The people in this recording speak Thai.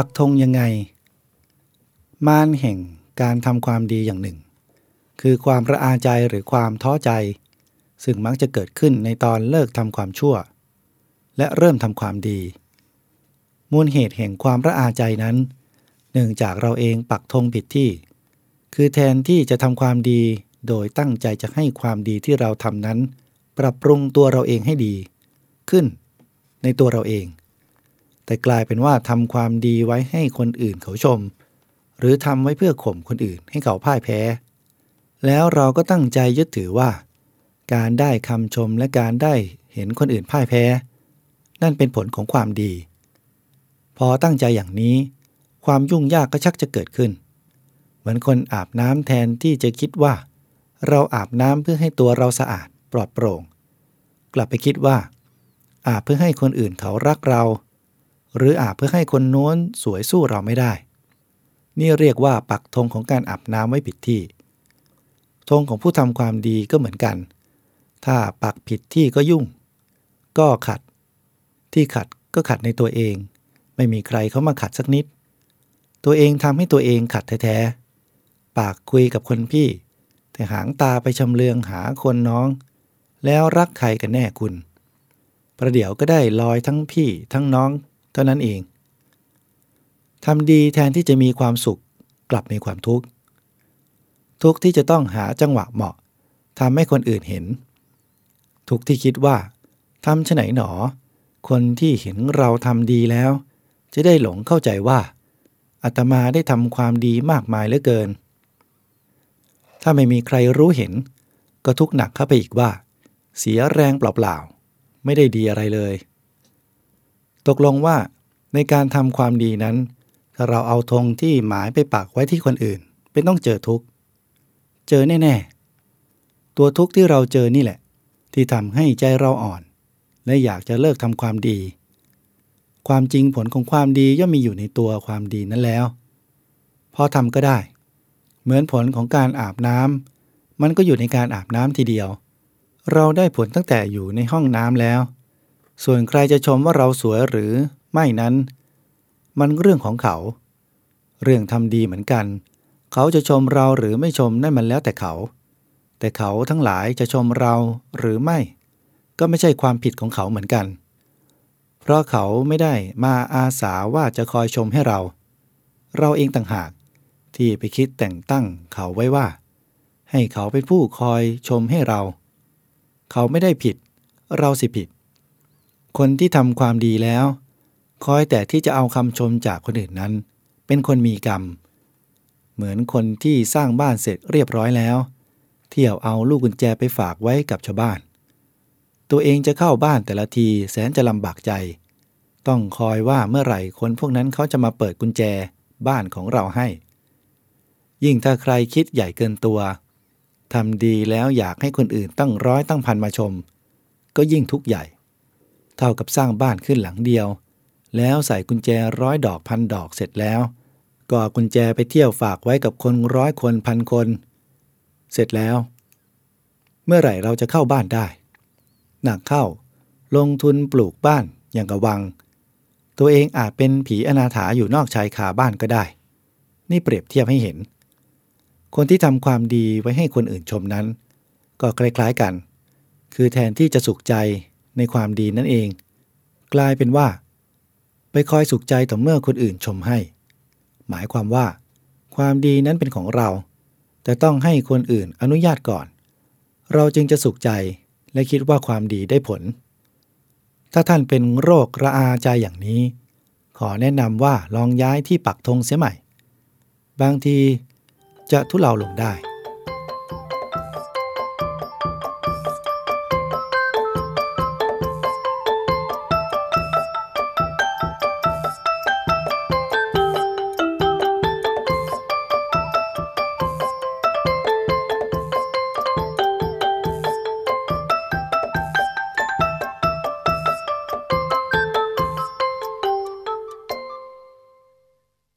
ปักธงยังไงมานแห่งการทำความดีอย่างหนึ่ง คือความระอาใจหรือความท้อใจ ซึ่งมักจะเกิดขึ้นในตอนเลิกทำความชั่ว และเริ่มทำความดี มูลเหตุแห่งความระอาใจนั้น เนื่องจากเราเองปักธงผิดที่ คือแทนที่จะทำความดีโดยตั้งใจจะให้ความดีที่เราทำนั้น ปรับปรุงตัวเราเองให้ดี ขึ้น ในตัวเราเอง แต่กลายเป็นว่าทำความดีไว้ให้คนอื่นเขาชม หรือทำไว้เพื่อข่มคนอื่นให้เขาพ่ายแพ้ แล้วเราก็ตั้งใจยึดถือว่า การได้คำชมและการได้เห็นคนอื่นพ่ายแพ้ นั่นเป็นผลของความดี พอตั้งใจอย่างนี้ ความยุ่งยากก็ชักจะเกิดขึ้น เหมือนคนอาบน้ำแทนที่จะคิดว่า เราอาบน้ำเพื่อให้ตัวเราสะอาดปลอดโปร่ง กลับไปคิดว่า อาบเพื่อให้คนอื่นเขารักเรา หรืออาบเพื่อให้คนโน้นสวยสู้เราไม่ได้ นี่เรียกว่าปักธงของการอาบน้ำไว้ผิดที่ ธงของผู้ทำความดีก็เหมือนกัน ถ้าปักผิดที่ก็ยุ่ง ก็ขัด ที่ขัดก็ขัดในตัวเอง ไม่มีใครเขามาขัดสักนิด ตัวเองทำให้ตัวเองขัดแท้ๆ ปากคุยกับคนพี่ แต่หางตาไปชำเลืองหาคนน้อง แล้วรักใครกันแน่คุณ ประเดี๋ยวก็ได้ลอยทั้งพี่ทั้งน้อง เท่านั้นเองทำดีแทนที่จะมีความสุขกลับมีความทุกข์ ทุกข์ที่จะต้องหาจังหวะเหมาะทำให้คนอื่นเห็น ทุกข์ที่คิดว่าทำชไหนหนอ คนที่เห็นเราทำดีแล้ว จะได้หลงเข้าใจว่าอาตมาได้ทำความดีมากมายเหลือเกิน ถ้าไม่มีใครรู้เห็น ก็ทุกข์หนักเข้าไปอีกว่า เสียแรงเปล่าๆไม่ได้ดีอะไรเลย ตกลงว่าในการทำความดีนั้น ถ้าเราเอาธงที่หมายไปปักไว้ที่คนอื่น เป็นต้องเจอทุกข์ เจอแน่ ๆ ตัวทุกข์ที่เราเจอนี่แหละ ที่ทำให้ใจเราอ่อน และอยากจะเลิกทำความดี ความจริงผลของความดีย่อมมีอยู่ในตัวความดีนั้นแล้ว พอทำก็ได้ เหมือนผลของการอาบน้ำมันก็อยู่ในการอาบน้ำทีเดียว เราได้ผลตั้งแต่อยู่ในห้องน้ำแล้ว ส่วนใครจะชมว่าเราสวยหรือไม่นั้น มันเรื่องของเขา เรื่องทำดีเหมือนกัน เขาจะชมเราหรือไม่ชมนั่นมันแล้วแต่เขา แต่เขาทั้งหลายจะชมเราหรือไม่ ก็ไม่ใช่ความผิดของเขาเหมือนกัน เพราะเขาไม่ได้มาอาสาว่าจะคอยชมให้เรา เราเองต่างหากที่ไปคิดแต่งตั้งเขาไว้ว่า ให้เขาเป็นผู้คอยชมให้เรา เขาไม่ได้ผิด เราสิผิด คนที่ทำความดีแล้ว คอยแต่ที่จะเอาคำชมจากคนอื่นนั้น เป็นคนมีกรรม เหมือนคนที่สร้างบ้านเสร็จเรียบร้อยแล้ว เที่ยวเอาลูกกุญแจไปฝากไว้กับชาวบ้าน ตัวเองจะเข้าบ้านแต่ละทีแสนจะลำบากใจ ต้องคอยว่าเมื่อไหร่คนพวกนั้นเขาจะมาเปิดกุญแจบ้านของเราให้ ยิ่งถ้าใครคิดใหญ่เกินตัวทำดีแล้วอยากให้คนอื่นตั้งร้อยตั้งพันมาชม ก็ยิ่งทุกข์ใหญ่ เท่ากับสร้างบ้านขึ้นหลังเดียว แล้วใส่กุญแจร้อยดอกพันดอกเสร็จแล้วก็กุญแจไปเที่ยวฝากไว้กับคนร้อยคนพันคน เสร็จแล้ว เมื่อไหร่เราจะเข้าบ้านได้ หนักเข้า ลงทุนปลูกบ้านอย่างกระวัง ตัวเองอาจเป็นผีอนาถาอยู่นอกชายคาบ้านก็ได้ นี่เปรียบเทียบให้เห็น คนที่ทำความดีไว้ให้คนอื่นชมนั้น ก็คล้ายๆกัน คือแทนที่จะสุขใจ ในความดีนั่นเอง กลายเป็นว่า ไปคอยสุขใจต่อเมื่อคนอื่นชมให้ หมายความว่า ความดีนั้นเป็นของเรา แต่ต้องให้คนอื่นอนุญาตก่อน เราจึงจะสุขใจและคิดว่าความดีได้ผล ถ้าท่านเป็นโรคระอาใจอย่างนี้ ขอแนะนำว่าลองย้ายที่ปักธงเสียใหม่ บางทีจะทุเลาลงได้